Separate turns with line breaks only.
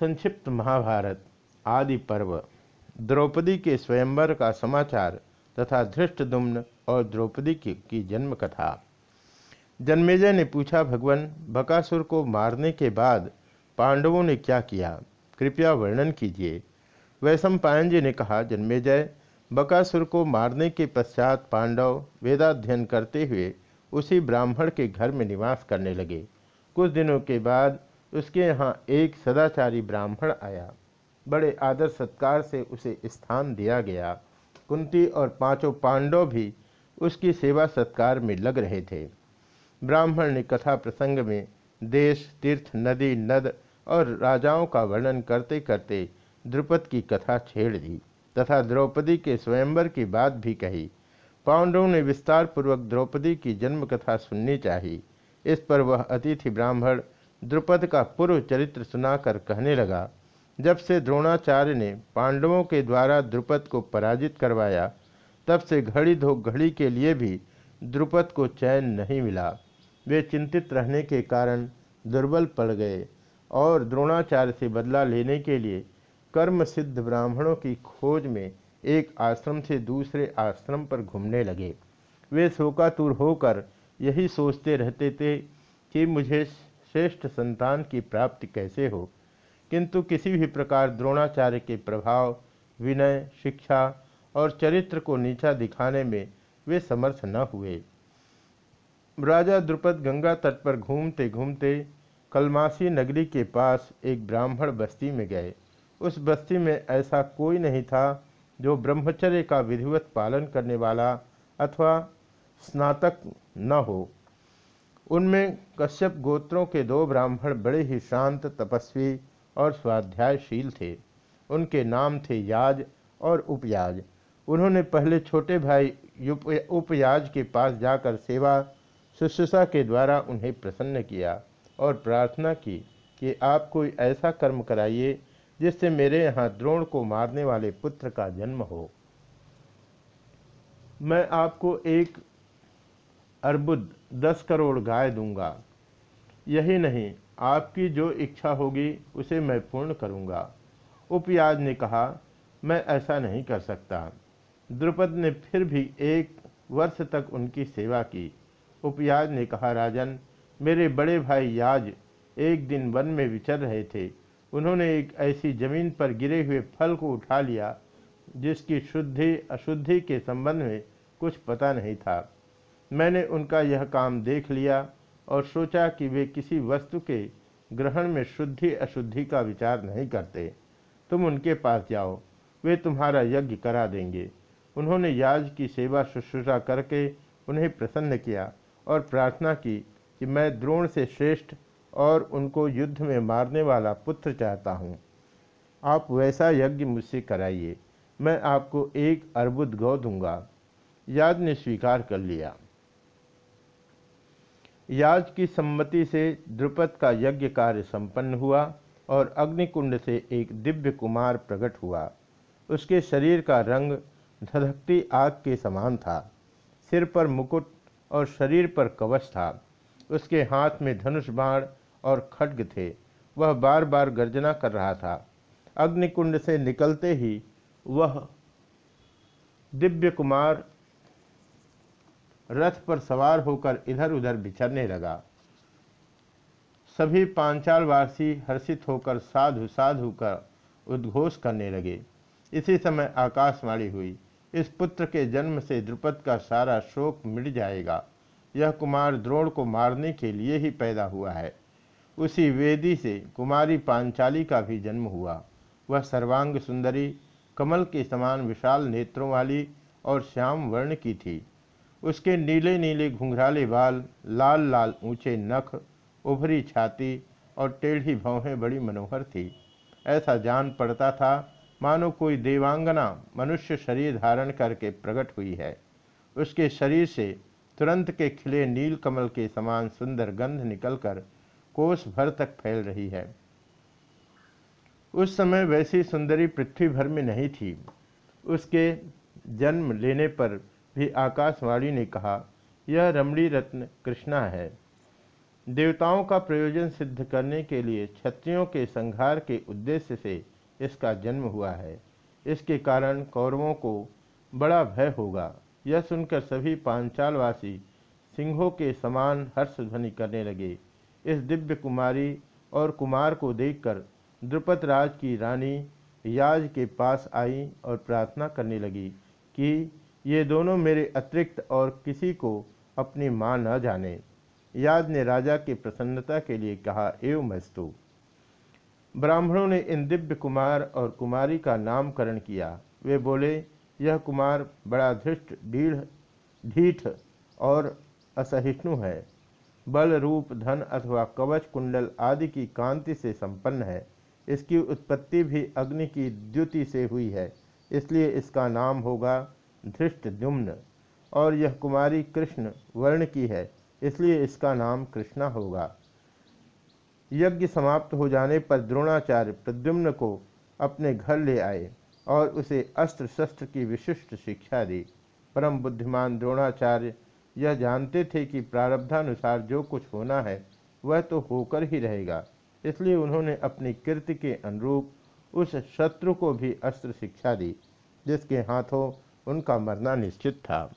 संक्षिप्त महाभारत आदि पर्व द्रौपदी के स्वयंवर का समाचार तथा धृष्टदुम्न और द्रौपदी की, की जन्म कथा जन्मेजय ने पूछा भगवान बकासुर को मारने के बाद पांडवों ने क्या किया? कृपया वर्णन कीजिए। वैशम पायन जी ने कहा जन्मेजय बकासुर को मारने के पश्चात पांडव वेदाध्ययन करते हुए उसी ब्राह्मण के घर में निवास करने लगे। कुछ दिनों के बाद उसके यहाँ एक सदाचारी ब्राह्मण आया। बड़े आदर सत्कार से उसे स्थान दिया गया। कुंती और पाँचों पांडव भी उसकी सेवा सत्कार में लग रहे थे। ब्राह्मण ने कथा प्रसंग में देश, तीर्थ, नदी, नद और राजाओं का वर्णन करते करते द्रुपद की कथा छेड़ दी तथा द्रौपदी के स्वयंवर की बात भी कही। पांडवों ने विस्तार पूर्वक द्रौपदी की जन्म कथा सुननी चाहिए इस पर वह अतिथि ब्राह्मण द्रुपद का पूर्व चरित्र सुनाकर कहने लगा, जब से द्रोणाचार्य ने पांडवों के द्वारा द्रुपद को पराजित करवाया, तब से घड़ी धो घड़ी के लिए भी द्रुपद को चैन नहीं मिला। वे चिंतित रहने के कारण दुर्बल पड़ गए और द्रोणाचार्य से बदला लेने के लिए कर्म सिद्ध ब्राह्मणों की खोज में एक आश्रम से दूसरे आश्रम पर घूमने लगे। वे शोकातुर होकर यही सोचते रहते थे कि मुझे श्रेष्ठ संतान की प्राप्ति कैसे हो? किंतु किसी भी प्रकार द्रोणाचार्य के प्रभाव, विनय, शिक्षा और चरित्र को नीचा दिखाने में वे समर्थ न हुए। राजा द्रुपद गंगा तट पर घूमते घूमते कलमासी नगरी के पास एक ब्राह्मण बस्ती में गए। उस बस्ती में ऐसा कोई नहीं था जो ब्रह्मचर्य का विधिवत पालन करने वाला अथवा स्नातक न हो। उनमें कश्यप गोत्रों के दो ब्राह्मण बड़े ही शांत, तपस्वी और स्वाध्यायशील थे। उनके नाम थे याज और उपयाज। उन्होंने पहले छोटे भाई उपयाज के पास जाकर सेवा शुश्रूषा के द्वारा उन्हें प्रसन्न किया और प्रार्थना की कि आप कोई ऐसा कर्म कराइए जिससे मेरे यहाँ द्रोण को मारने वाले पुत्र का जन्म हो। मैं आपको एक अर्बुद, दस करोड़ गाय दूँगा। यही नहीं, आपकी जो इच्छा होगी, उसे मैं पूर्ण करूँगा। उपयाज ने कहा, मैं ऐसा नहीं कर सकता। द्रुपद ने फिर भी एक वर्ष तक उनकी सेवा की। उपयाज ने कहा, राजन, मेरे बड़े भाई याज एक दिन वन में विचर रहे थे। उन्होंने एक ऐसी ज़मीन पर गिरे हुए फल को उठा लिया, जिसकी शुद्धि, अशुद्धि के संबंध में कुछ पता नहीं था। मैंने उनका यह काम देख लिया और सोचा कि वे किसी वस्तु के ग्रहण में शुद्धि अशुद्धि का विचार नहीं करते। तुम उनके पास जाओ, वे तुम्हारा यज्ञ करा देंगे। उन्होंने याज की सेवा शुश्रूषा करके उन्हें प्रसन्न किया और प्रार्थना की कि मैं द्रोण से श्रेष्ठ और उनको युद्ध में मारने वाला पुत्र चाहता हूँ। आप वैसा यज्ञ मुझसे कराइए, मैं आपको एक अर्बुद गौ दूँगा। याद ने स्वीकार कर लिया। याज की सम्मति से द्रुपद का यज्ञ कार्य संपन्न हुआ और अग्निकुंड से एक दिव्य कुमार प्रकट हुआ। उसके शरीर का रंग धधकती आग के समान था। सिर पर मुकुट और शरीर पर कवच था। उसके हाथ में धनुष बाण और खड्ग थे। वह बार बार गर्जना कर रहा था। अग्निकुंड से निकलते ही वह दिव्य कुमार रथ पर सवार होकर इधर उधर बिछरने लगा। सभी पांचालवासी हर्षित होकर साधु साधु का उद्घोष करने लगे। इसी समय आकाशवाणी हुई, इस पुत्र के जन्म से द्रुपद का सारा शोक मिट जाएगा। यह कुमार द्रोण को मारने के लिए ही पैदा हुआ है। उसी वेदी से कुमारी पांचाली का भी जन्म हुआ। वह सर्वांग सुंदरी, कमल के समान विशाल नेत्रों वाली और श्याम वर्ण की थी। उसके नीले नीले घुंघराले बाल, लाल लाल ऊँचे नख, उभरी छाती और टेढ़ी भौहें बड़ी मनोहर थी। ऐसा जान पड़ता था, मानो कोई देवांगना मनुष्य शरीर धारण करके प्रकट हुई है। उसके शरीर से तुरंत के खिले नील कमल के समान सुंदर गंध निकलकर कोष भर तक फैल रही है। उस समय वैसी सुंदरी पृथ्वी भर में नहीं थी। उसके जन्म लेने पर भी आकाशवाणी ने कहा, यह रमणी रत्न कृष्णा है। देवताओं का प्रयोजन सिद्ध करने के लिए क्षत्रियों के संहार के उद्देश्य से इसका जन्म हुआ है। इसके कारण कौरवों को बड़ा भय होगा। यह सुनकर सभी पांचालवासी सिंहों के समान हर्ष ध्वनि करने लगे। इस दिव्य कुमारी और कुमार को देखकर द्रुपद राज की रानी याज के पास आई और प्रार्थना करने लगी कि ये दोनों मेरे अतिरिक्त और किसी को अपनी माँ न जाने। याद ने राजा की प्रसन्नता के लिए कहा, एवं मस्तु ब्राह्मणों ने इन दिव्य कुमार और कुमारी का नामकरण किया। वे बोले, यह कुमार बड़ा धृष्ट, ढीढ़, ढीठ और असहिष्णु है। बल रूप, धन अथवा कवच, कुंडल आदि की कांति से संपन्न है। इसकी उत्पत्ति भी अग्नि की द्युति से हुई है, इसलिए इसका नाम होगा धृष्ट दुम्न और यह कुमारी कृष्ण वर्ण की है, इसलिए इसका नाम कृष्णा होगा। यज्ञ समाप्त हो जाने पर द्रोणाचार्य प्रद्युम्न को अपने घर ले आए और उसे अस्त्र शस्त्र की विशिष्ट शिक्षा दी। परम बुद्धिमान द्रोणाचार्य यह जानते थे कि प्रारब्धानुसार जो कुछ होना है, वह तो होकर ही रहेगा। इसलिए उन्होंने अपनी कीर्ति के अनुरूप उस शत्रु को भी अस्त्र शिक्षा दी, जिसके हाथों उनका मरना निश्चित था।